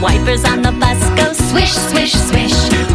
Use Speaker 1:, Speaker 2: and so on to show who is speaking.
Speaker 1: wipers on the bus go swish, swish, swish.